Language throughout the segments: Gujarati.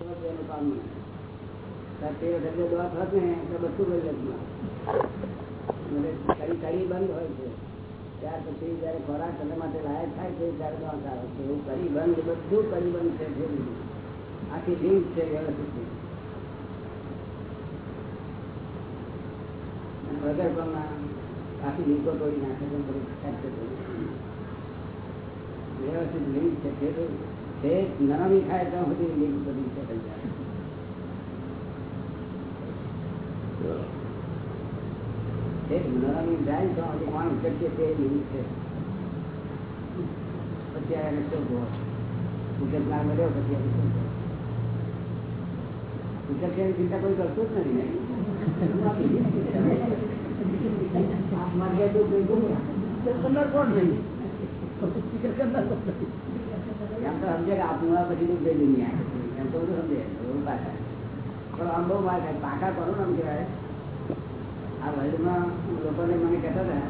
તે વખતે દવા થત ને એટલે બધું કરી લેતું કડી કડી બંધ હોય છે ત્યાર પછી જયારે ખોરાક તમે માટે લાયક છે ત્યારે દવા છે એવું વ્યવસ્થિત છે છે તે નરમી ખાય ત્યાં સુધી લિંક બધી છે થઈ જાય. એક નરમી જાય તો હજી માણસ શક્ય તે લિંક છે. પછી એને ના મળ્યો પછી એને ચિંતા કોઈ કરતું જ નથી ને? મારે તો કોઈ કલર કોણ નહીં એમ તો સમજે કે આપણું પછી દુઃખ દુનિયા એમ તો બધું સમજે, એવું પાછા. પણ આમ બહુ માર પાકા કરો ને આમ કહેવાય. આ વર્લ્ડમાં લોકોને મને કહેતા હતા,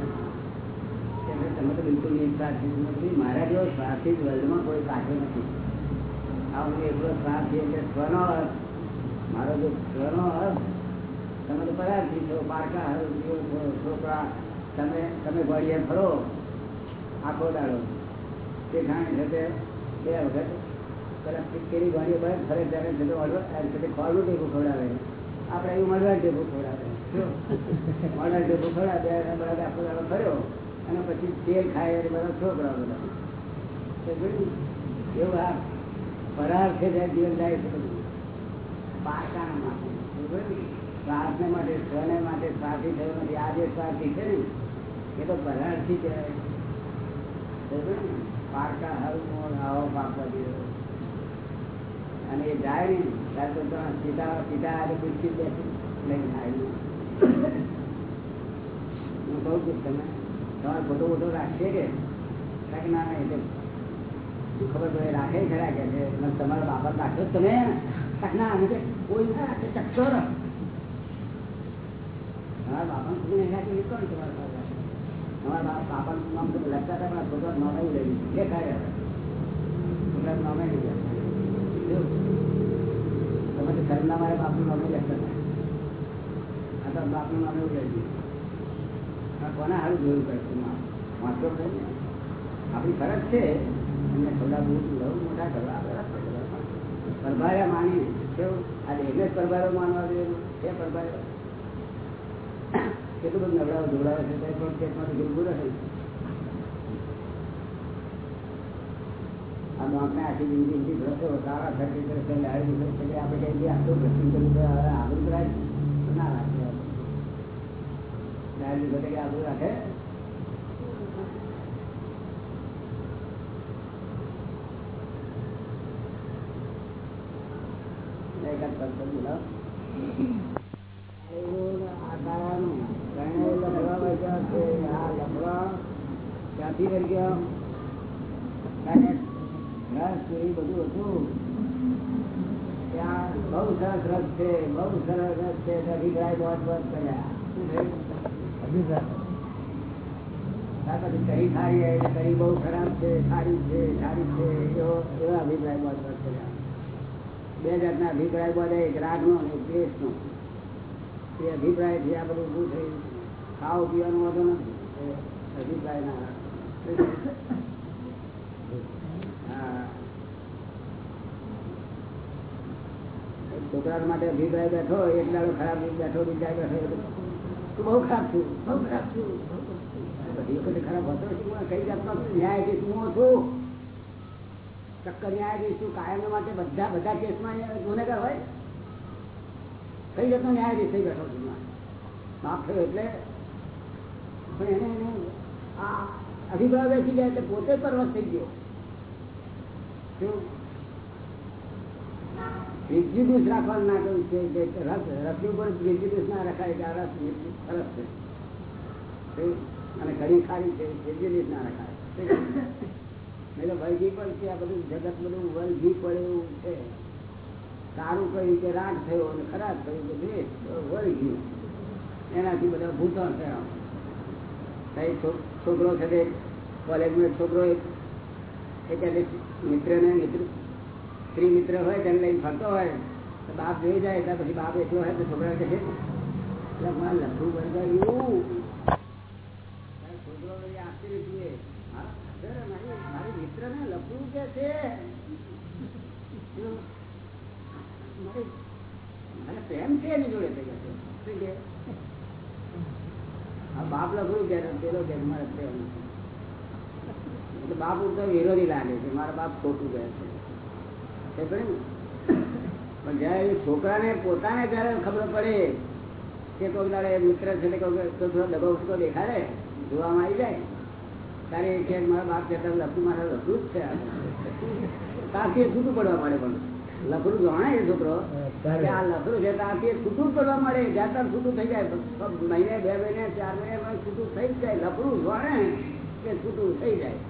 કે તમે તો બિલકુલ નહીં સ્વાર્થી નથી. મારા જેવો સ્વાર્થી વર્લ્ડમાં કોઈ પાછો નથી. આ હું એટલો સ્વાર્થી એટલે સ્વનો અર્થ મારો જો સ્વનો અર્થ તમે તો પરાર્થી છો. પારકા છોકરા. તમે તમે ગોળીએ ફરો. આખો દાડો. તે જાણે છે બે વખત. કેરી ગોળીઓ બંધ ફરે ત્યારે છે તો ઓર્ડર સાથે ખોરનું ટેકું ખવડાવે આપણે એવું મળવા ટેકું ખવડાવે મળવા ટેકું ખવડાવે બધા આખો દાડો અને પછી તેલ ખાય બધા. છોકરા બધા એવું આ ફરાર છે ત્યાં જીવન જાય છે બધું. પારકાના માટે. સ્વને માટે સ્વાર્થી થયો નથી. આ જે સ્વાર્થી છે ને એ તો પરારથી કહેવાય. પારકા હરું આવો પાપા દીધો અને એ જાય ને, ત્યારે તો સીધા સીધા આજે બિસ્કીટ બેસી લઈને હું કહું છું તમે તમારે ફોટો ફોટો રાખશે કે? કાંઈક ના એટલે ખબર પડે, રાખે ખરા કે તમારા બાપા રાખશો તમે ના અમે કોઈ ના રાખે, ચક્કર. તમારા બાપા શું રાખે કોણ તમારા કોને સારું જોયું પડશે વાંચો ને આપણી ફરજ છે. એમને થોડા બહુ બહુ મોટા કરવા પરભાર્યા માની કેવું? આજે એને જ પરભારો માનવા જોઈએ. એ પરભાર્યો કેટલું બધું નવડાવો જોડાવે છે પણ પેટમાંથી બિલકુલ નથી આ નોકને આખી જિંદગી આપણે રાખે? લાડી દીધો કે બોલાવો ક્યાંથી કરી ગયા બધું હતું ત્યાં બહુ સરસ રસ છે બહુ સરસ રસ છે અભિપ્રાય બહુ બહુ કર્યા પછી કઈ સારી આવી કઈ બહુ ખરાબ છે સારી છે સારી છે એવો એવો અભિપ્રાય બહુ બહુ કર્યા બે જાતના અભિપ્રાય બધે એક રાગનો અને એક દ્વેષનો. એ અભિપ્રાયથી આ બધું ઊભું થયું? ખાવ પીવાનું વધુ નથી. અભિપ્રાય ના છોકરા માટે અભિપ્રાય બેઠો એક દાડો ખરાબ બેઠો બીજા બેઠો બહુ ખરાબ છું, બહુ ખરાબ છું. કઈ જાતનો ન્યાયાધીશ હું છું? ચક્કર ન્યાયાધીશ છું કાયમ માટે બધા બધા કેસમાં ગુનેગાર હોય કઈ જાતનો ન્યાયાધીશ થઈ બેઠો છું માફ થયો એટલે. પણ એને એને આ અભિપ્રાય બેસી ગયા એટલે પોતે પરવશ થઈ ગયો. પ્રિજ્યુડિસ રાખવાનું ના કહ્યું છે કે રસ, રસની ઉપર પ્રિજ્યુડિસ ના રખાય કે આ રસ સરસ છે. અને ઘણી ખારી છે પ્રિજ્યુડિસ ના રખાય. એટલે તો પણ છે, આ બધું જગત બધું વૈગી પડે એવું છે. સારું કહ્યું કે રાગ થયો અને ખરાબ થયું કે દ્વેષ વળી એનાથી બધા ભૂતણ થયા કઈ છોકરો છે કોલેજમાં છોકરો એક મિત્રને મિત્ર સ્ત્રી મિત્ર હોય, તેને લઈને ફરતો હોય, તો બાપ જોઈ જાય એટલે પછી બાપ એટલો હોય તો છોકરા કહે એટલે મારે લખવું બંધાયું છોકરો મારી મારી મિત્ર ને લખવું કે છે? મને પ્રેમ છે એની જોડે થઈ ગયો બાપ લખવું કે પેલો કે મારે પ્રેમ બાપ તો વિરોધી લાગે છે, મારા બાપ ખોટું કહે છે. પણ જયારે છોકરાને પોતાને જયારે ખબર પડે કે કોઈ તારે મિત્ર છે થોડો દબો ઉસકો દેખાડે, જોવામાં આવી જાય. તારે કે મારા બાપ કહેતા લખું મારે લખવું જ છે. તારથી છૂટું પડવા મળે પણ. લખડું જાણે એ છોકરો આ લખડું છે ત્યાંથી છૂટું પડવા મળે જ્યાં ત્યાં છૂટું થઈ જાય મહિને, બે મહિને, ચાર મહિને છૂટું થઈ જાય. લખડું જાણે કે છૂટું થઈ જાય.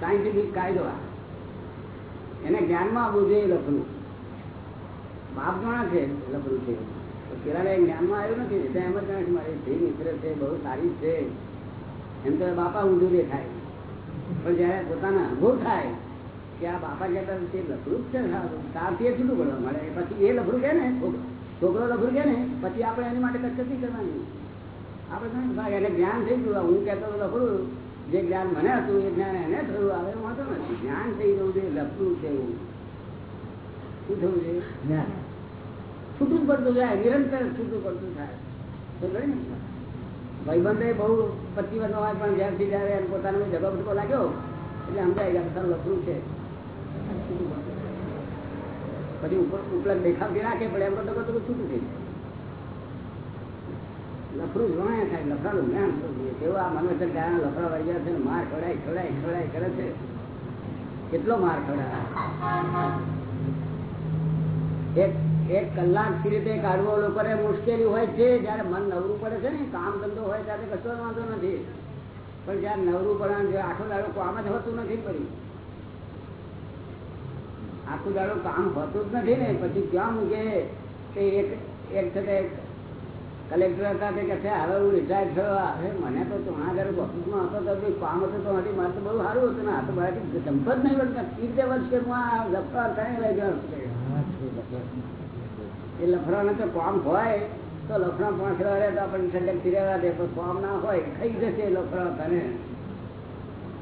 સાયન્ટિફિક કાયદો એને જ્ઞાનમાં આવવું જોઈએ લખડું બાપ જાણા છે લખડું છે. પેલા જ્ઞાનમાં આવ્યું નથી એમ જ જાણે મારી જે મિત્ર છે, બહુ સારી છે. એમ તો બાપા ઊંધું દેખાય. પણ જયારે પોતાના અનુભવ થાય કે આ બાપા કહેતા તે લફરું જ છે તારથી છૂટું પડવા મળે. પછી એ લફરું કે ને? છોકરો લફરું કે ને? પછી આપણે એની માટે કચકતી કરવાની? આપણે એને જ્ઞાન થઈ ગયું હું કહેતો લફરું જે જ્ઞાન મને હતું એ જ્ઞાન એને થયું. આવે વાંધો નથી. જ્ઞાન થઈ ગયું છે લફરું છે એવું. શું થયું છે? જ્ઞાન. છૂટું પડતું જાય. નિરંતર છૂટું પડતું થાય તો ને ભાઈબંધે બહુ પચીસ વર્ષ હોય પણ જ્યારથી જયારે પોતાનો જગો બટકો લાગ્યો એટલે સમજાય ગયા તારું લફરું છે. પછી ઉપર ઉપલબ્ધ દેખાવતી રાખે પણ એમ તો બધું છૂટું થઈ લફરું જોણે થાય લફરાનું જ્ઞાન એવું આ મનોચર ગાયના લફરા વાઈ ગયા છે માર ખવડાય ખવડાય ખવડાય, કરે છે. કેટલો માર ખવડાય એક એક કલાકથી રીતે કાઢવો લોકોને મુશ્કેલી હોય છે, જયારે મન નવરું પડે છે ને, કામ ધંધો હોય ત્યારે કશો વાંધો નથી. પણ જયારે નવરું પડે આખો દાડો કામ જ હોતું નથી પડ્યું આખું દાડો કામ હોતું જ નથી ને, પછી ક્યાં મૂકે? કે એક એક છે કલેક્ટર હતા તે કહે હવે હું રિટાયર થયો, હવે મને તો ચોણાગર ઓફિસમાં હતો તો કામ હતું તો મારી મારે તો બહુ સારું હતું ને, આ તો મારાથી જંપ જ નહીં બનતા તીર્થે વર્ષ હું આ લફરા ત્રણે લઈ ગયો એ લફરાને તો કામ હોય, તો લફડા પાંચ રહે તો આપણને ઠંડક ફિરેવા દે પણ કામ ના હોય ખાઈ જશે લફરા તને.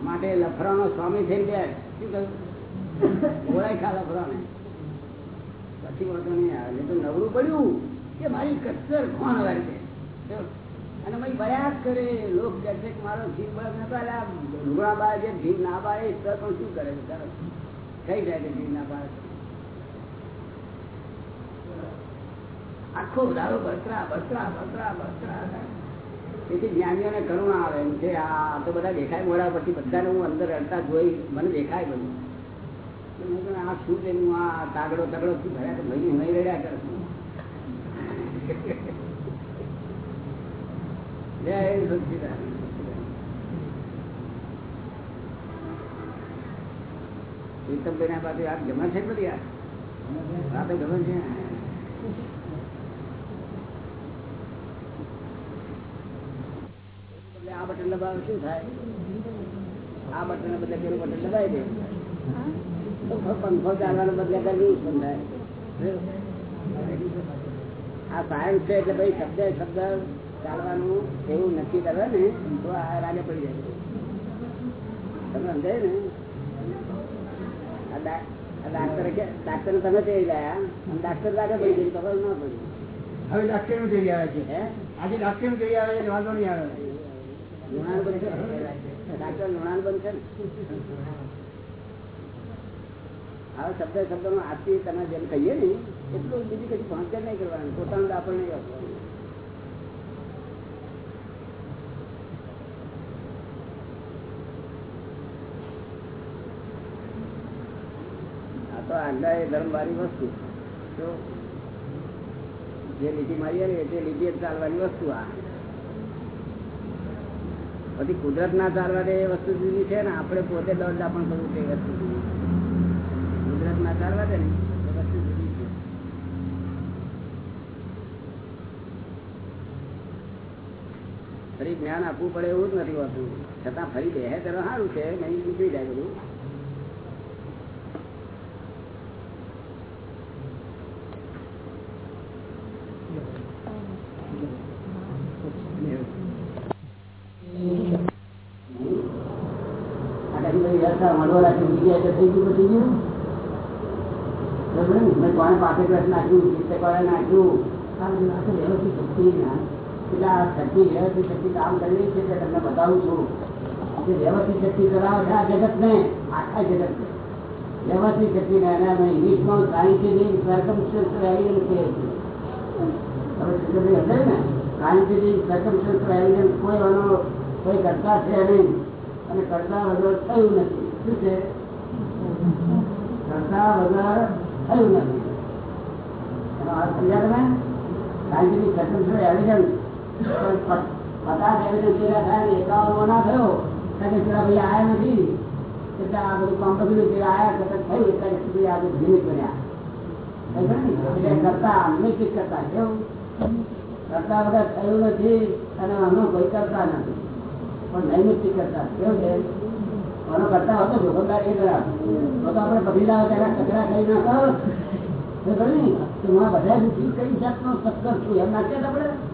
માટે લફરાનો સ્વામી થઈ જાય શું કહ્યું? ઓળાય ખા લફરાને પછી વાંધો નહીં આવે તો નવરું પડ્યું. કે મારી કચ્છર કોણ વાર છે અને ભાઈ પ્રયાસ કરે, લોક કહે છે કે મારો જીવ બળ નતા લુગડા બાળે છે જીવ ના બાળે તો પણ શું કરે છે કઈ જાય છે જીવ ના બાળે આખો દાડો બસરા બસરા બસરા બસરા તેથી જ્ઞાનીઓને કરુણા આવે એમ છે. આ તો બધા દેખાય મોડા પછી બધાને હું અંદર રડતા જોઈ મને દેખાય બધું. આ શું છે? આ તાગડો તગડો શું ભર્યા તો ભાઈ નહીં રડ્યા કરે. પાસે આ ગમે છે બધી આ? તો ગમે છે. આ બટન દબાવે શું થાય? આ બટન બદલે પેલું બટન દબાવી દે. પંખો ચાલવાનો બદલે ગરમી બંધાય આ સાયન્સ છે એટલે ભાઈ શબ્દ શબ્દ ચાલવાનું એવું નક્કી કરે ને તો આ રાગે પડી જાય. તમે સમજાય ને? ડાક્ટર ડાક્ટર તમે તે ગયા ડાક્ટર રાગે પડી ગઈ ખબર ના પડી. હવે ડાક્ટરનું જઈ આવે છે? આજે ડાક્ટરનું જઈ આવે છે? વાંધો નહીં આવે. લુણાન બનશે ડાક્ટર લુણાન બનશે ને? હવે શબ્દ શબ્દ નો આથી તમે જેમ કહીએ ને એટલું બીજી કઈ પહોંચે નહીં કરવાનું, પોતાનું દાપણ નહીં આપવાનું. તો એ ધર્મ વાળી વસ્તુ. તો જે લીટી મારી ને તે લીટી ચાલવાની વસ્તુ આ. પછી કુદરત ના ચાલવા એ વસ્તુ જુદી છે ને, આપણે પોતે દોડ પણ કરવું તે વસ્તુ કુદરત ના ચાલવા દે ને ફરી જ્ઞાન આપવું પડે એવું જ નથી હોતું. છતાં ફરી બે કરો સારું છે, નહીં નીકળી જાય બધું. કોને પાસે નાખ્યું? નાખ્યું વ્યવસ્થિત શક્તિ શક્તિ વ્યવસ્થિત શક્તિ બતાવું છું કે વ્યવસ્થિત શક્તિ આખા વ્યવસ્થિત શક્તિ ને સર્કમસ્ટન્સ એવિડન્સ કોઈ એનો કોઈ કરતા છે નહીં. અને કરતા વગર થયું નથી. શું છે? કરતા વગર થયું નથી. એનો અર્થ આવી તમે? પચાસ આયા નથી આ બધું કામ બગડ્યું તે આયા કરતા થયું બધું કરતા વગર થયું નથી અને આનો કોઈ કરતા નથી પણ નૈમિત્તિક કરતા કેવું છે આનો કરતા હતો જોખમદાર એ કરા તો બધી લાવે ત્યારે કચરા કરી ના કરો ને? હું બધા દુઃખી કઈ જાતનો સત્તર છું એમ નાખીએ આપણે બધા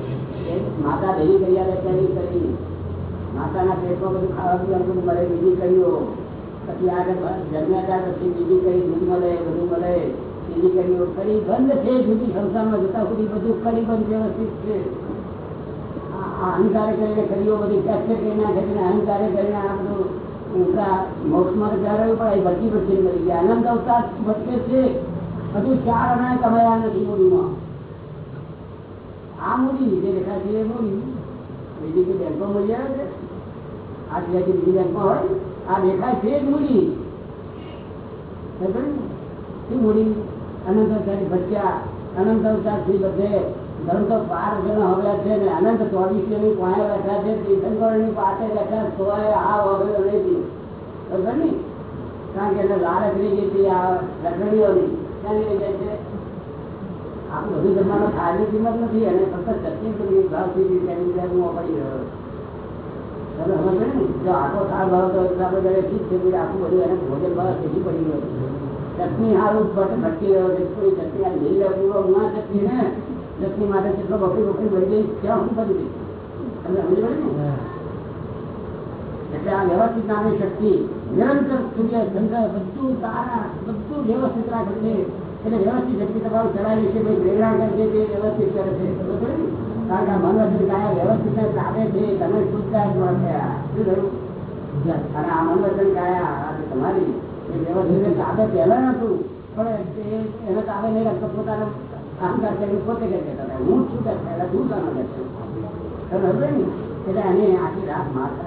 માતા દેવી કરી આવે તેની કરી. માતાના પેટમાં બધું ખાવા પીવાનું મળે, બીજી કર્યો પછી આગળ જન્મ્યા ત્યાર પછી બીજી કરી દૂધ મળે, બધું મળે, બીજી કર્યો કરી બંધ છે જુદી સંસારમાં, જતા સુધી બધું કરી બંધ વ્યવસ્થિત છે. અહંકારે કરીને કરીઓ બધી ફ્રેક્ચર કરી નાખે છે ને અહંકારે કરીને આ બધું ઊંઘા મોક્ષમાં તો પણ એ ભટકી ભટકી મળી ગયા. આનંદ અવતાર ભટકે છે. હજુ ચાર અનાય કમાયા નથી મૂડીમાં આ મોટી જે દેખાય એ મોટી બીજી કોઈ બેંકો મળી આવે છે? આ સિવાય જે બીજી બેંકો હોય, આ દેખાય છે જ મૂડી શું મૂડી અનંત અવતાર ભટક્યા અનંત અવતારથી બધે ધર્મ તો બાર જણા હવે છે ને, અનંત ચોવીસની પાસે બેઠા છે તીર્થંકરની પાસે બેઠા તોય આ વગેરે નહીં બરાબર ને? કારણ કે એને લાલચ રહી ગઈ હતી આ લગડીઓની ક્યાંની જાય છે? આપણું બધું જમવાનો ખાવાની કિંમત નથી અને ફક્ત ચટણી કરી ભાવથી તેની અંદર હું વાપરી રહ્યો તમે સમજ ને? જો આખો સાર ભાવ તો આપણે ઘરે ઠીક છે આખું બધું એને ભોજન ભાવ સીધી પડી ગયો. ચટણી હારું બટ ભટકી રહ્યો છે કોઈ ચટણી આ લીલી પૂરો ઉના ચટણી ને ચટણી માટે કેટલો બકરી બકરી ભરી ગઈ ત્યાં હું પડી ગઈ તમે સમજ પડે ને? એટલે આ વ્યવસ્થિત નામની શક્તિ નિરંતર સૂર્ય ચંદ્ર બધું તારા બધું વ્યવસ્થિત રાખે એટલે વ્યવસ્થિત વ્યક્તિ તમારું ચલાવી છે, કોઈ પ્રેરણા કરે છે વ્યવસ્થિત કરે છે. ખબર કારણ કે મન વચન કાયા વ્યવસ્થિત તાબે છે, તમે શુદ્ધાત્મા થયા શું થયું? અને આ મન વચન કાયા તમારી એ વ્યવસ્થિત ને પહેલા નતું પણ એને તાબે નહીં રાખતો પોતાનો અહંકાર કરીને પોતે કહે છે તમે હું છું કે પહેલા તું કામ કરશે ખબર ને? એટલે એને આખી રાત માત્ર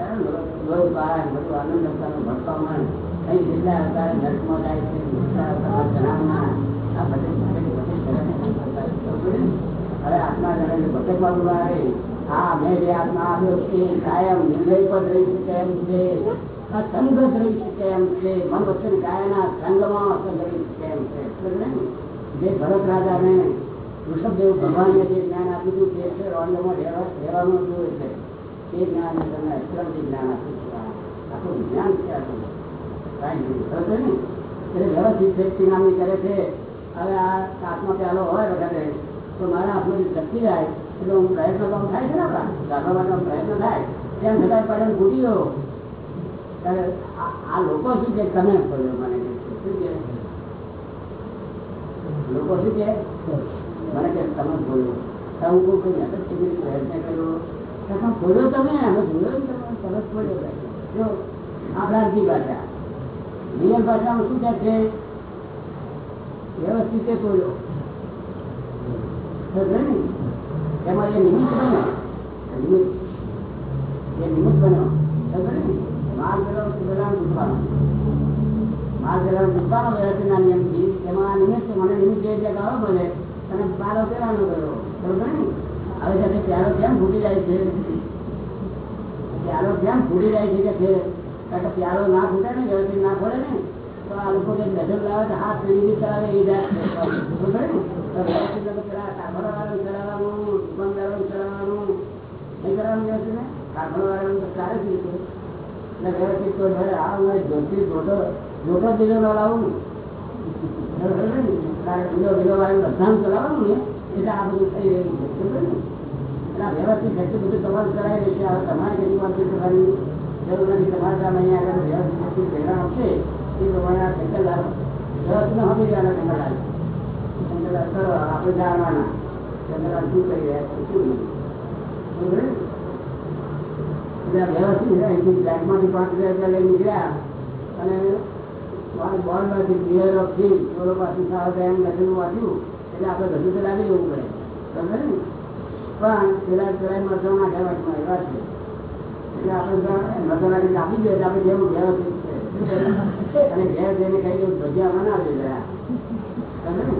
લોહી બાર બધું આનંદ ભટકામણ અહીં જેટલા અવતાર નર્કમાં જાય છે, જેટલા આ બધે બધે બધે કરે ને. હવે આત્મા જયારે ભટકમાં આવે હા મેં જે આત્મા આવ્યો છે કાયમ નિર્ણય પર રહી શકે એમ છે અસંગત રહી શકે એમ છે મન વચન કાયાના સંગમાં અસંગ રહી શકે એમ છે સમજ ને? જે ભરત રાજાને ઋષભદેવ ભગવાને જે જ્ઞાન આપ્યું હતું તે છે રોંડમાં રહેવા રહેવાનું હતું એટલે તે જ્ઞાન તમને અક્ષરથી જ્ઞાન આપ્યું છે આ આખું જ્ઞાન છે આખું કાંઈ નહીં. બરાબર ને એટલે વ્યવસ્થિત શક્તિ નામની કરે છે હવે આ સાતમો પ્યાલો હોય વખતે, તો મારા હાથમાંથી શક્તિ જાય એટલે હું પ્રયત્ન તો થાય છે ને આપણા ગાભા માટે પ્રયત્ન થાય તેમ છતાં પડે ભૂલી ગયો આ લોકો શું છે તમે ખોલ્યો મને શું છે લોકો શું કે મને કે, તમે બોલ્યો તમે કોઈ કોઈ કેવી રીતે પ્રયત્ન કર્યો? તમે બોલ્યો તમે, અમે જોયો તમે સરસ બોલ્યો. જો આ ભ્રાંતિ ભાષા. નિયમ ભાષામાં શું છે? વ્યવસ્થિત રીતે ખોલ્યો સમજ્યો ને? એમાં જે નિમિત્ત બન્યો નિમિત્ત, જે નિમિત્ત બન્યો માલ પેલો એમાં નિમિત્ત મને નિમિત્ત જે ગાળો અને પાલો પેલાનો ગયો. બરોબર પ્યાલો કેમ ફૂટી જાય છે? પ્યાલો કેમ ફૂટી જાય છે કે પ્યાલો ના ફૂટે ને, વ્યવસ્થિત ના ફોડે ને? આ લોકો જે નજર લાવે તો હાથ ફેરી ચલાવે એ જાત છે. ખબર ને? તો વ્યવસ્થિત લોકો પેલા કાપડવાળાનું ચલાવવાનું, દુકાનદારોનું ચલાવવાનું, નહીં કરવાનું વ્યવસ્થિત ને? કાપડવાળાનું ચાલે રીતે. એટલે વ્યવસ્થિત તો લાવું ને. કે બીજો બીજો વાળું એટલે આ બધું થઈ રહ્યું છે વ્યવસ્થિત એટલું બધું તમારું દેશે હવે તમારે કેટલી તમારે ત્યાં અહીંયા આગળ વ્યવસ્થિત પ્રેરણા આવશે એ પ્રમાણે આ શંકરલાલ વ્યવસ્થિત હમી જવાના શંકરલાલ શંકરલાલ કરો આપણે જાણવાના શંકરલાલ શું કરી રહ્યા છે, શું નહીં. વ્યવસ્થિત પાંચ હજાર રૂપિયા લઈ નીકળ્યા. અને બોન્ડમાંથી ક્લિયર ઓફ ફી ચોરો પાછું સાવ બેંક લખેલું વાંચ્યું. એટલે આપણે બધું તો લાગી જવું પડે. ને પણ પેલા પેલા વાટમાં એવા છે. એટલે આપણે આપી દઈએ આપણે જેવું વ્યવસ્થિત અને ઘેર જઈને દઉં ભજીયા બનાવી જરા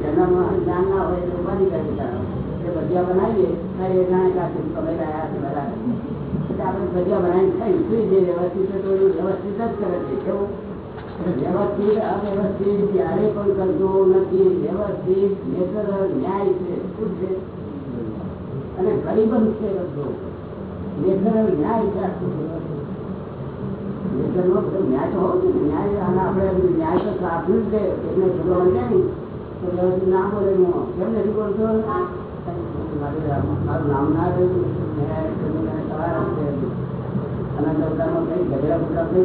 ઘરનામાં જ્ઞાન ના હોય તો ઉપાધિ કરી એ ભજીયા બનાવીએ ત્યારે જાણે કે તમે રહ્યા છે બરાબર આપણે ભજીયા બનાવીને ખાઈ સુઈ જઈએ, વ્યવસ્થિત તો વ્યવસ્થિત જ કરે છે. કેવું? વ્યવસ્થિત, અવ્યવસ્થિત ક્યારે પણ કરતો નથી. વ્યવસ્થિત નેચર ન્યાય છે, શું છે? અને ગરીબન છે બધું. નેચરલ ન્યાય છે આખું ન્યાય તો ન્યાય અને ન્યાય તો સાચું જ છે ને તો બોલે હું કેમ નથી બોલતો મારું મારું નામ ના રહ્યું મેં સવાર છે અનંત અવતારમાં કઈ ગજરા પુતરા કઈ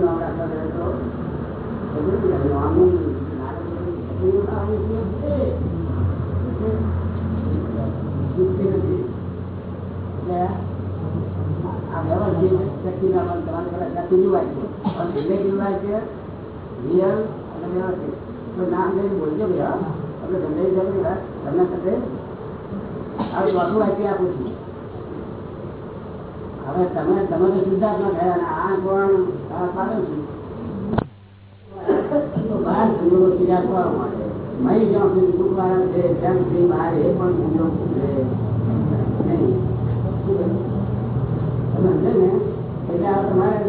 હવે તમે તમે તો શુદ્ધાત્મા થયા અને આ કોણ પાડો છું બહાર સંજોગો માટે મહી જ્યાં સુધી દુઃખવાળા છે ત્યાં સુધી બહાર એ પણ સંજોગ નહીં. સમજે ને?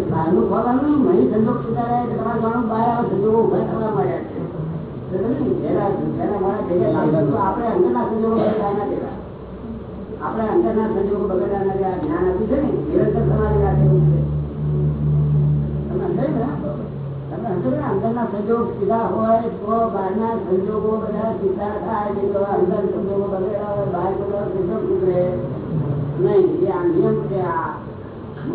બહાર બધા થાય અંદર સંજોગો બગડ્યા હોય, બહાર બધા સંજોગ સુધરે નહીં. નિયમ છે, આ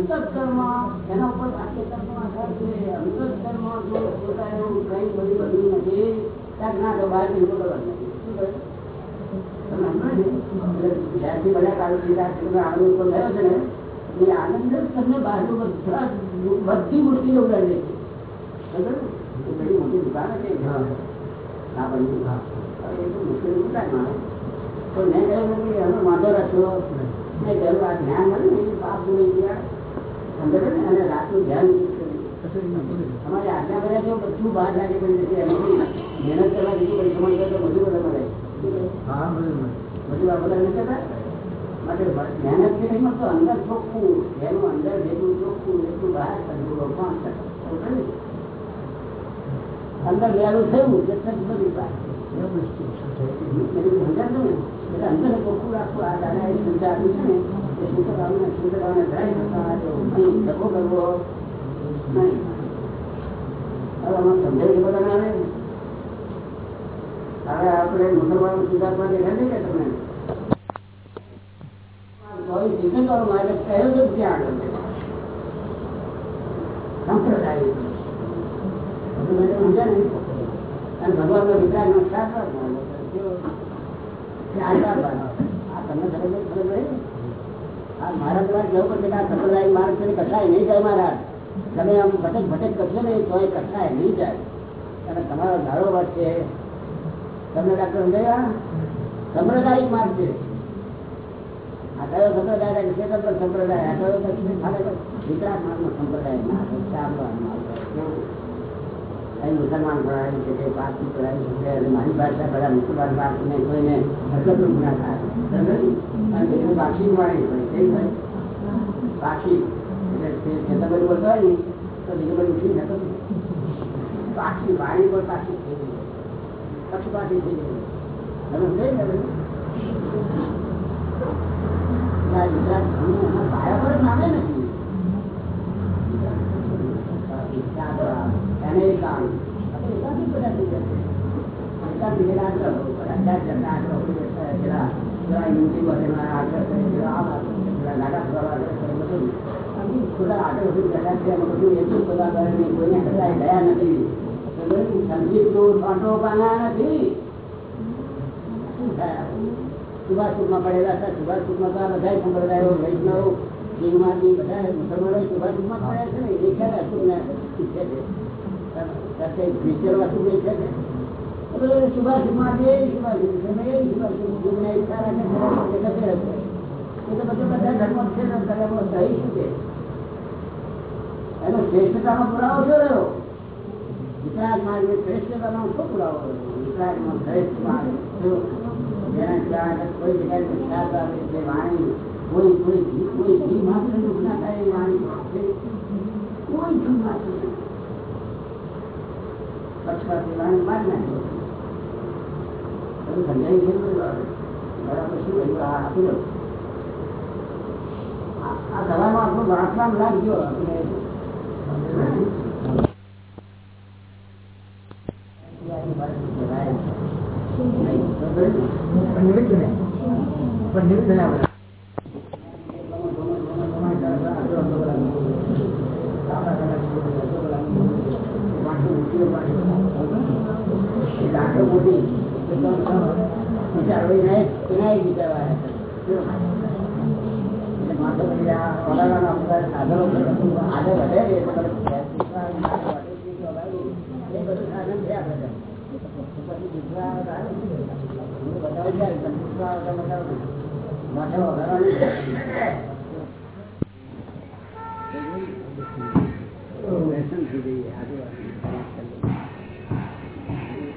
અંતસ્કર્મ એના ઉપર આધાર છે અંતસ્કર્મ જો પોતા એવું કઈ બધી બધું નથી ત્યાં ના તો બહાર નથી શું બધા છે, તમે આનંદ ઉપર ગયો છે ને એ આનંદ જ તમને બહારનું બધા બધી મુશ્કેલી ઉડાડી દે છે. બરાબર ને? બધી મોટી દુકાન છે. ના બની હવે એ તો મુશ્કેલી. તો મેં કહ્યું કે એનો વાંધો રાખશો. મેં કહ્યું આ જ્ઞાન મળ્યું ને બાપ ગયા અને રાતનું ધ્યાન અમારે આજ્ઞા કર્યા છે. બધું બહાર લાગે પડી જશે મહેનત કરવા જેટલું પૈસા મળે તો બધું બધા મળે. શું કહ્યું? હા બધું બધું આ બધા નથી કરતા? માટે મહેનતથી નહીં મળતો અંદર ચોખ્ખું જેનું અંદર જેટલું ચોખ્ખું એટલું બહાર પણ અંદર લેલું થયું એટલે વાત સમજાતું ને? અંદર ચોખ્ખું રાખવું આ દાદા એ નહીં ધક્કો દેખાય કે તમને ભગવાન ને વિચાર નો શાસ્ત્ર આ તમને ખબર ખબર પડી? આ સંપ્રદાય માર્ગ તમારો ધારો છે તમને ડાક્ટર સમજાયા સંપ્રદાયિક માર્ગ છે. આ કયો સંપ્રદાય સંપ્રદાય. આ વિતરાગ સંપ્રદાય ના ચાલવાનો માર્ગ અહીં મુસલમાન ભણાવ્યું છે કે પારસી ભણાવ્યું છે બધા મુસલમાન વાણી હોય ને તો બધું ઉઠી જતો પાક્ષિક વાણી પર પાક્ષિક થઈ ગયું પાછી થઈ ગઈ. તમે સમજાય ને બધું? ગુજરાત પાયા પર નામે નથી. અને પાના નથી. શું થાય પડેલા હતા સુભાષમાં તો આ બધા સંપ્રદાયો બધા મુસલમાનો સુભાષમાં પડ્યા છે ને એ શીખે છે સુભાષ શ્રેષ્ઠતાનો પુરાવો શું રહ્યો? વિતરાગ માર્ગ શ્રેષ્ઠતાનો શું પુરાવો કોઈ વાણી, કોઈ કોઈ કોઈ જીવ માત્ર દુઃખ ના થાય વાણી. કોઈ ઘી માત્ર. પક્ષપાતી વાણી માર નાખે બધું સમજાયું છે બરાબર શું કહ્યું? આ આપી દો આ આ આપણું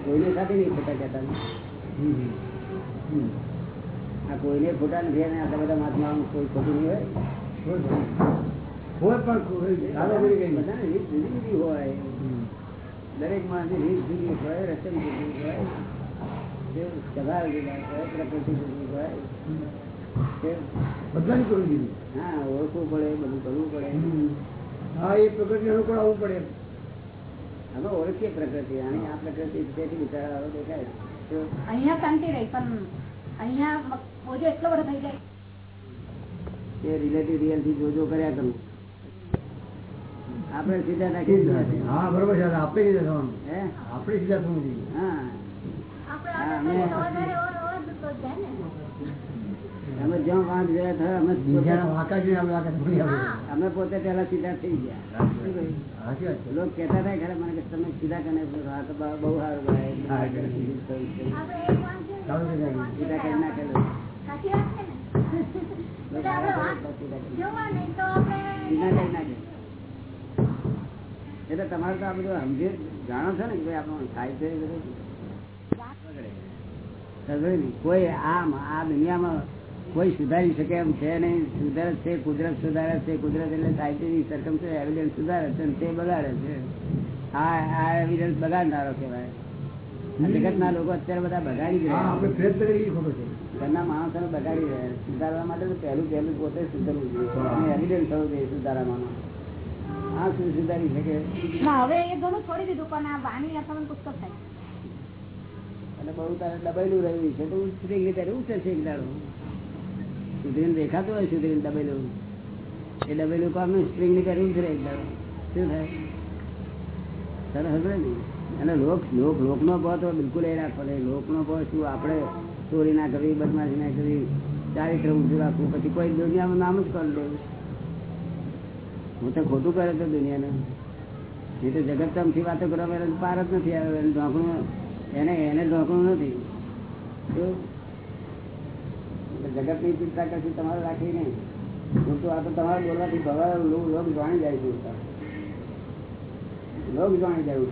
કોઈને સાથે નહીં ખોટા કહેતા આ કોઈને ખોટા નથી અને આટલા બધા મહાત્મા કોઈ ખોટું નહીં હોય દરેક માણસની રીત જુદી હોય રસમ હોય બધાની કરી દીધી હા ઓળખવું પડે બધું કરવું પડે હા એ પ્રકૃતિ અનુકૂળ આવવું પડે અમે ઓળખીએ પ્રકૃતિ અને આ પ્રકૃતિ તેથી દેખાય? અહીંયા શાંતિ રહી પણ અહીંયા બોજો એટલો બધો થઈ જાય. એ રિલેટિવ રિયલથી જોજો કર્યા કરવું આપણે સીધા નાખી દીધા હા બરોબર છે આપણે સીધા થવાનું. હે? આપણે સીધા થવું જોઈએ. હા. અમે- થયા પોતે- પેલા સીધા થઈ ગયા. લોકો કેતા હતા ખરા મને કે તમે સીધા કને બહુ બહુ સારું સીધું થયું કરી. નાખેલું એટલે તમારે તો આ બધું સમજે જાણો છો ને કે ભાઈ આપણું થાય છે બધું? કોઈ આમ આ દુનિયામાં કોઈ સુધારી શકે એમ છે નહીં. સુધારે છે કુદરત સુધારે છે. કુદરત એટલે સાહિત્યની સરકમ છે એવિડન્સ સુધારે છે તે બગાડે છે. આ આ એવિડન્સ બગાડનારો કહેવાય. આ જગતના લોકો અત્યારે બધા બગાડી રહ્યા ઘરના માણસો બગાડી રહ્યા સુધારવા માટે તો પહેલું પહેલું પોતે સુધરવું જોઈએ. એવિડન્સ થવું જોઈએ સુધારવામાં આ શું સુધારી શકે? ના, હવે એ ઘણું છોડી દીધું પણ આ વાણી અથવા પુસ્તક થાય. અને બહુ તારે દબાયેલું રહ્યું છે તો ઉતરી ગઈ ત્યારે ઉતરશે એક સુધરીને દેખાતું હોય સુધરીને દબાયેલું એ દબાયેલું કામ સ્પ્રિંગની ત્યારે ઉતરે એક શું થાય? સરસ હશે ને અને લોક લોક લોકનો ભાવ તો બિલકુલ એ રાખવો નહીં. લોકનો ભાવ શું આપણે ચોરી ના કરવી, બદમાશી ના કરવી, ચારિત્ર ઊંચું રાખવું, પછી કોઈ દુનિયાનું નામ જ કરી દેવું હું તો ખોટું કરે તો દુનિયાને. એ તો જગતમથી વાતો કરવા પાર જ નથી આવ્યો. એને ઢોકણું એને એને ઢોકણું નથી. જગતની ચિંતા કશું તમારે રાખી નહીં હું તો આ તો તમારે બોલવાથી ભગવાન લોક લોક જાણી જાય છે. લોક જાણી જાય.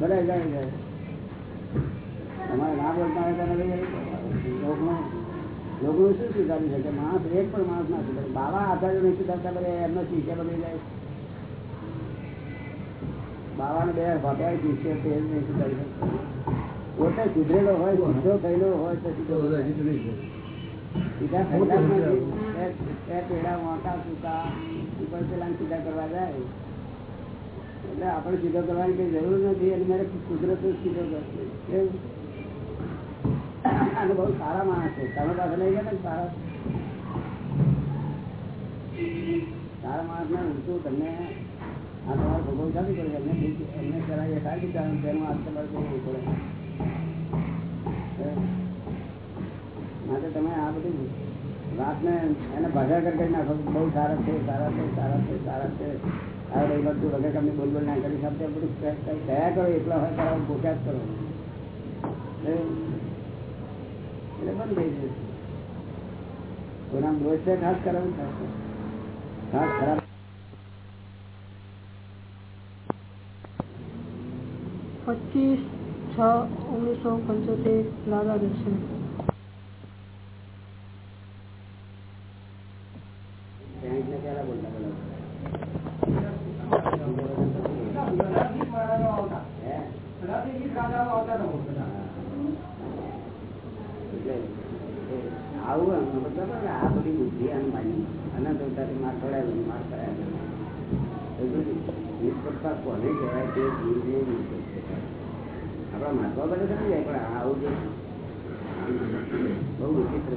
બધું જાણે જાય તમારે ના બોલતા હોય લોકનું શું સુધારી શકે? માણસ એક પણ માણસ ના સુધારે. બાબા આધારે નહીં સુધારતા બધા એમનો શિષ્ય બની જાય. બે તે નહીં પોતે સુધરેલો હોય સીધો થયેલો હોય તો સીધો પેડા મોટા સૂકા ઉપર પેલા સીધા કરવા જાય. એટલે આપણે સીધો કરવાની કઈ જરૂર નથી અને મારે કુદરત સીધો કરશે અને બહુ સારા માણસ છે. તમે પાસે લઈ ગયા ને સારા? સારા માણસ ને ઊંચું તમને આ તમારો ભોગવ ચાલુ કરે એમને એમને કરાવીએ કાઢી દીધા તેનું આ તમારે જોવું પડે માટે તમે આ બધી વાતને એને ભાગા કરી નાખો બહુ સારા છે સારા છે સારા છે સારા છે આ રહી બધું વગર તમને બોલ બોલ ના કરી શકતે બધું કયા કરો એટલા હોય કરાવો ભૂખ્યા જ કરો? એટલે બંધ થઈ જશે કોઈના દોષ છે ખાસ કરવાનું થશે ખાસ ખરાબ પચીસ છ ઓગણીસો પંચોતેર લાલા દર્શન આવું મતલબ આ બધી બુદ્ધિ અનુમાની અનંત અવતારથી માર પડાયેલો માર જ. નિષ્પક્ષતા કોને કહેવાય તે જીવને આપણા મહાત્મા બધે સમજી જાય પણ આવું બહુ વિચિત્ર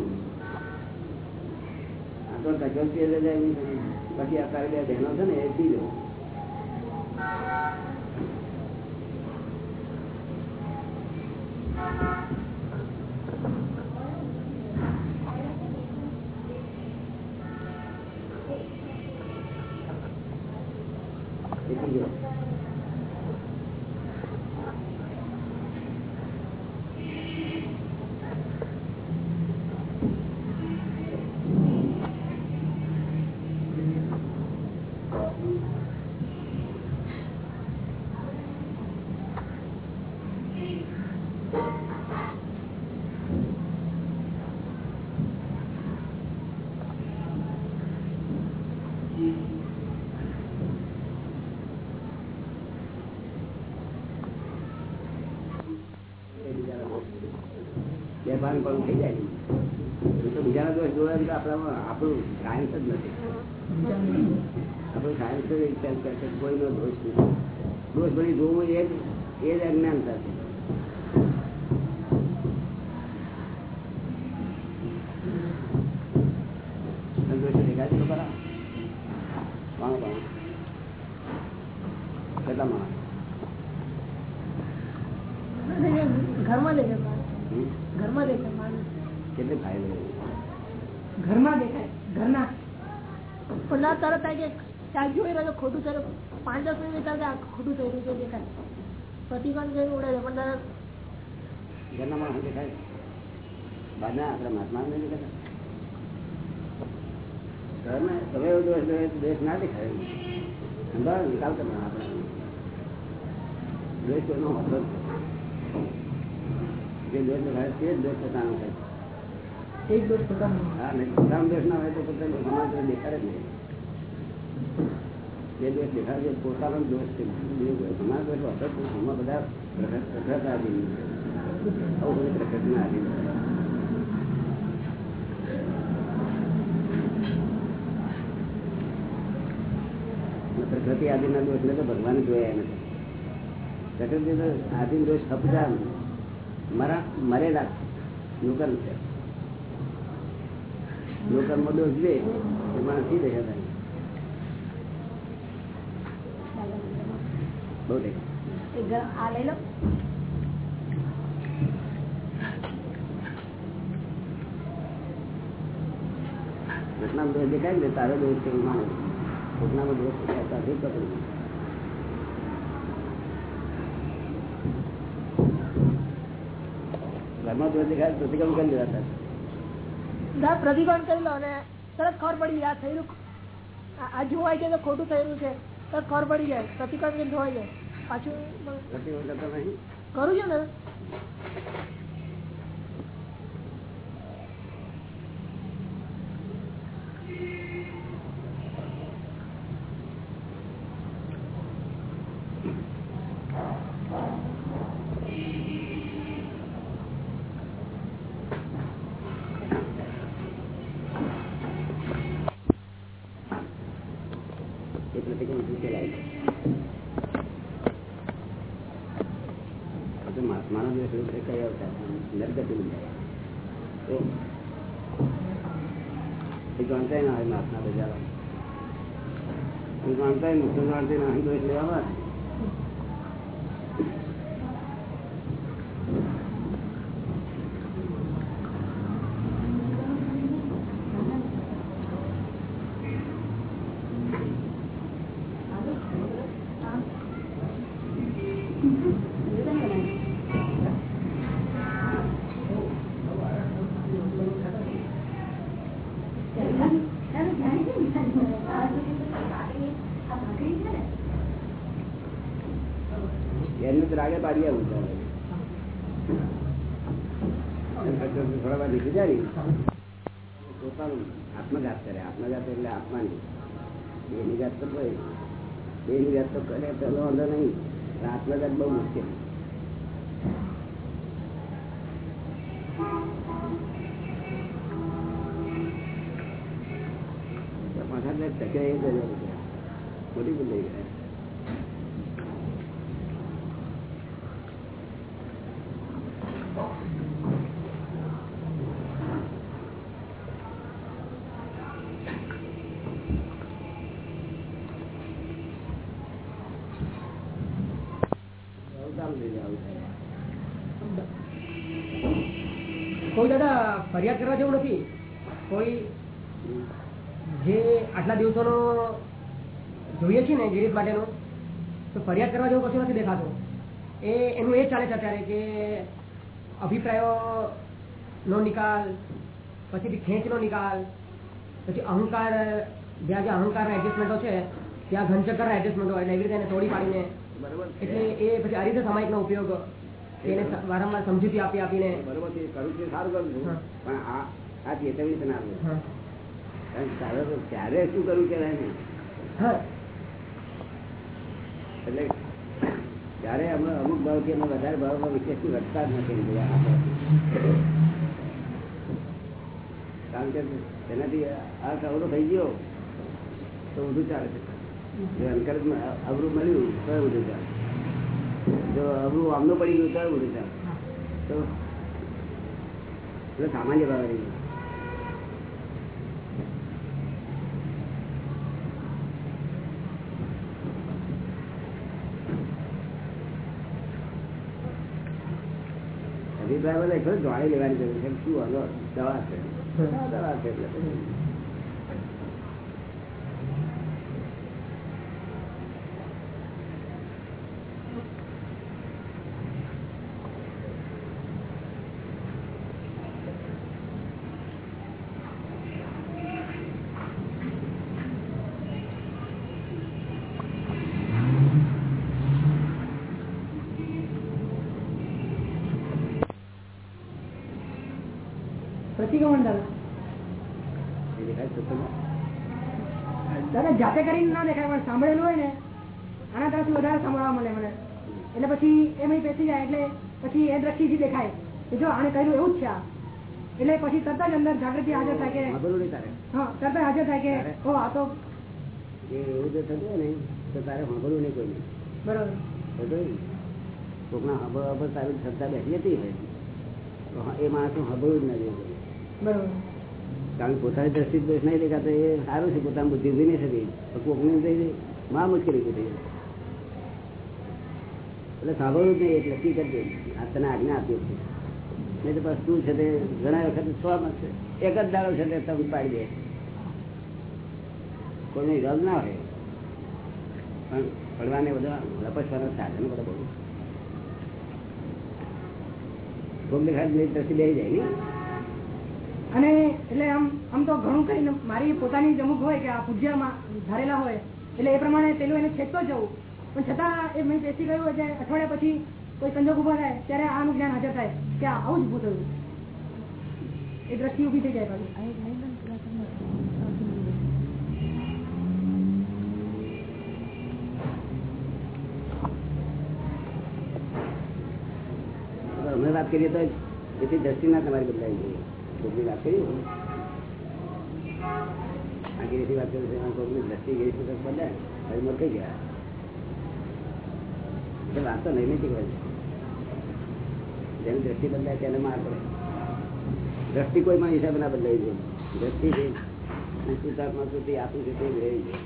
આ તો ટચોતી એટલે જાય નહીં. પછી બે બહેનો છે ને, એ પી લો. એ ભાન પણ થઈ જાય. તો બીજા દોષ જોવા તો આપણામાં આપણું સાયન્સ જ નથી. આપણું સાયન્સ જ એક sense કરે કોઈનો દોષ નથી. દોષ ભણી જોવું એ જ એ જ અજ્ઞાન છે દોષ દેખાય છે તો ખરા કોણ કોણ કેટલા માણસ ઘરમાં દેખાય માણસ. હમ? ઘરમાં દેખાય માણસ. કેટલે ફાયદો ઘરમાં દેખાય ઘરના પેલા તરત કે ચાલ જોઈ રહ્યો ખોટું થયું પાંચ દસ મિનિટ વિચાર ખોટું થઈ રહ્યું છે દેખાય. પ્રતિબંધ જઈને ઉડે છે પણ તરત ઘરના માણસ દેખાય? બાદના આપણે મહાત્મા નહીં દેખાતા? તમે એવો દોષ દેશ ના દેખાય સંભાળ નિકાલ કરવાનો આપણે. દ્વેષ કોઈનો હોતો જ જે દોષ દેખાય તે જ દોષ પોતાનો થાય એક દોષ પોતાનો હા નહીં પોતાનો દોષ ના હોય તો પોતાનો સમાજ જ નહીં. જે દોષ પોતાનો દોષ છે. બધા પ્રકૃત- આદિના દોષ ને તો ભગવાન જોયા નથી પ્રકૃતિ તો આદિન દોષ હપતા મરા મરેલા નુકન છે. નુકનમાં દોષ દે એ માણસ થઈ દેખાતા બહુ દેખાય એક આ લઈ લો. ઘટના દોષ દેખાય ને તારો દોષ છે એવું માને. ઘટનામાં દોષ દેખાતા નથી પકડવું ઘરમાં દોષ દેખાય તો કરી દેવાતા ના પ્રતિકોણ કરી લો અને તરત ખબર પડી આ થયેલું આ- આ જોવાય છે તો ખોટું થયેલું છે. તરત ખબર પડી જાય પ્રતિકાર ધોવાઈ જાય. પાછું કરું છું ને એ પ્રતિક્રમણ શું કહેવાય આ તો મહાત્માનો જે સ્વરૂપ છે કઈ આવતા નરગતિ બંધાય તો એ જાણતા ના હોય મહાત્મા બજારો જાણતા મુસ્લિમ જાણતા ના હોય દોષ લેવા એમને તો રાગે પાડી આવું થોડા વાર નીકળી જાય ને, પોતાનું આત્મઘાત કરે આત્મઘાત એટલે આત્માની એની જાત તો કોઈ એની જાત તો કરે તો વાંધો નહીં. રાત આત્મઘાત બહુ મુશ્કેલ. મોટી ભૂલ ગયા આવું કામ થઈ જાય, આવું થાય. કોઈ દાદા ફરિયાદ કરવા જેવું નથી. કોઈ જે આટલા દિવસોનો જોઈએ છીએ ને ગિરીશ માટેનો તો ફરિયાદ કરવા જેવું કશું નથી દેખાતું. એ એનું એ ચાલે છે અત્યારે કે અભિપ્રાયો નો નિકાલ પછી ખેંચનો નિકાલ પછી અહંકાર જ્યાં જે અહંકારના એડજસ્ટમેન્ટો છે ત્યાં ઘનચક્કરના એડજસ્ટમેન્ટો એટલે એવી રીતે એને તોડી પાડીને બરોબર. એટલે એ પછી આ રીતે સામાયિકનો ઉપયોગ એને વારંવાર સમજૂતી આપી આપીને. બરોબર છે કરું છે સારું કરું છું. પણ આ આ ચેતવણી તને તો ત્યારે શું કરવું કે એટલે ત્યારે અમે અમુક ભાવ કે અમે વધારે ભાવમાં વિશેષ વધતા જ નથી કારણ કે તેનાથી આ અવરો થઈ ગયો તો બધું ચાલે છે. અવરું મળ્યું તો બધું ચાલે જો અવરું આમનું પડી ગયું તો બધું ચાલે તો એટલે સામાન્ય ભાવ રહી અભિપ્રાય બધા ખરો લેવાની જરૂર છે. શું હલો દવા છે? દવા છે એટલે પછી. પ્રતિક્રમણ દાદા એ દેખાય છે તમને? દાદા જાતે કરીને ના દેખાય પણ સાંભળેલું હોય ને આના તરફથી વધારે સાંભળવા મળે મને. એટલે પછી એમ બેસી જાય એટલે પછી એ દ્રષ્ટિથી દેખાય કે જો આને કહ્યું એવું જ છે એટલે પછી તરત જ અંદર જાગૃતિ હાજર થાય કે હા તરત જ હાજર થાય કે ઓ આ તો એ એવું જો થતું નહીં ને તો તારે સાંભળવું નહીં કોઈને. બરોબર. કોકના હબર હબર તારી શ્રદ્ધા બેઠી હતી એ તો હા, એ માણસનું સાંભળવું જ ના જોઈએ. બરોબર. કારણ કે પોતાની દ્રષ્ટિ દોષ નહીં દેખાતો, એ સારું છે પોતાની બુદ્ધિ ઊભી નહીં થતી. કોકની થઈ માં મુશ્કેલી થઈ એટલે સાંભળવું જ નહીં એટલે નક્કી કરજો. આ તને આજ્ઞા આપી છે નહીં તો બસ તું છે તે ઘણા વખત છ છે. એક જ દાડો છે તે તમે પાડી દે. કોઈને રજ ના હોય. પણ પડવાને બધા લપસવાના સાધન બધા બહુ ભોગ દેખાય દ્રષ્ટિ લઈ જાય ને. અને એટલે આમ આમ તો ઘણું કરીને મારી પોતાની અમુક હોય કે આ પૂજ્યમાં ધારેલા હોય, એટલે એ પ્રમાણે પેલું એને છેકતો જવું. પણ છતાં એ મેં બેસી ગયું એટલે અઠવાડિયા પછી કોઈ સંજોગ ઊભો થાય, ત્યારે આનું જ્ઞાન હાજર થાય કે આવું જ ઉભું થયું. એ દ્રષ્ટિ ઊભી થઈ જાય પાછી. અમે વાત કરીએ તો એથી દ્રષ્ટિ ના તમારી બદલાઈ ગઈ. કોકની વાત કરી વાત કરી છે કોકની દ્રષ્ટિ ગઈ છે બધા બદલાય કઈ ગયા? એટલે વાત તો નૈમિતિક હોય જેની દ્રષ્ટિ બદલાય તેને માર પડે. દ્રષ્ટિ કોઈ પણ હિસાબે ના બદલાઈ જાય દ્રષ્ટિ આપણું છે તે જ રહી જાય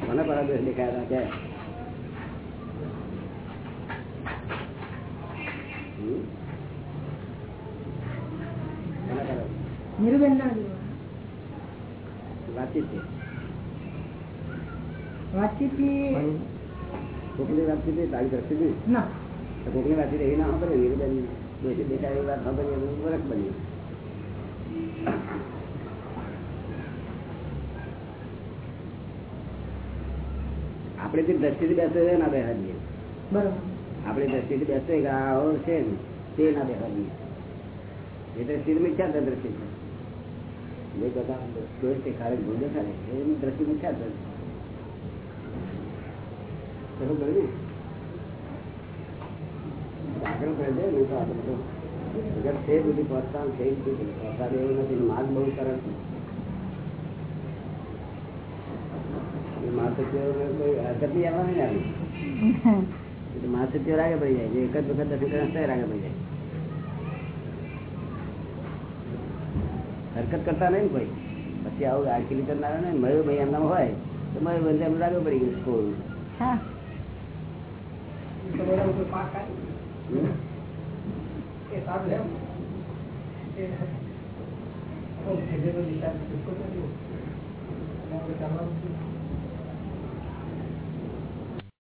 કોના પરાદોષ દેખાયા હતા હમ? કોના પરાદોષ? નિર્બેન ના વાતચીત છે વાતચીતથી કોકની તારી દ્રષ્ટિ નહીં ના. કોકની વાતચીત એવી ના ખબર નિર્બેન બેસી દેખાય એવી વાત ખબર એનું વરખ બની આપણે જે દ્રષ્ટિથી બેસે છે ના બેસા દઈએ બરાબર. આપણે દ્રષ્ટિથી બેસે કે આ ઓર છે ને તે ના બેસા દઈએ એ દ્રષ્ટિ મિથ્યા દ્રષ્ટિ છે. જે બધા દોષ દેખાડે ભૂલ દેખાડે એની દ્રષ્ટિ મિથ્યા દ્રષ્ટિ બરોબર ને? જાગરણ કરી તો છે બધી પ્રોત્સાહન થઈ જ ગયું પ્રોત્સાહન એવું નથી માર્ગ બહુ સરળ છે. એ મહાસત્યોને કોઈ હરકત નહીં આવવાની ને આવી એટલે રાગે પડી જાય એક જ વખત દર્શન કરે રાગે પડી જાય. હરકત કરતા નહીં ને કોઈ. પછી આવું આખી કરનાર ને મયુરભાઈ એમના હોય તો મયુરભાઈ એમ રાગે પડી ગયું સ્કૂલ. તો ચાલવાનું.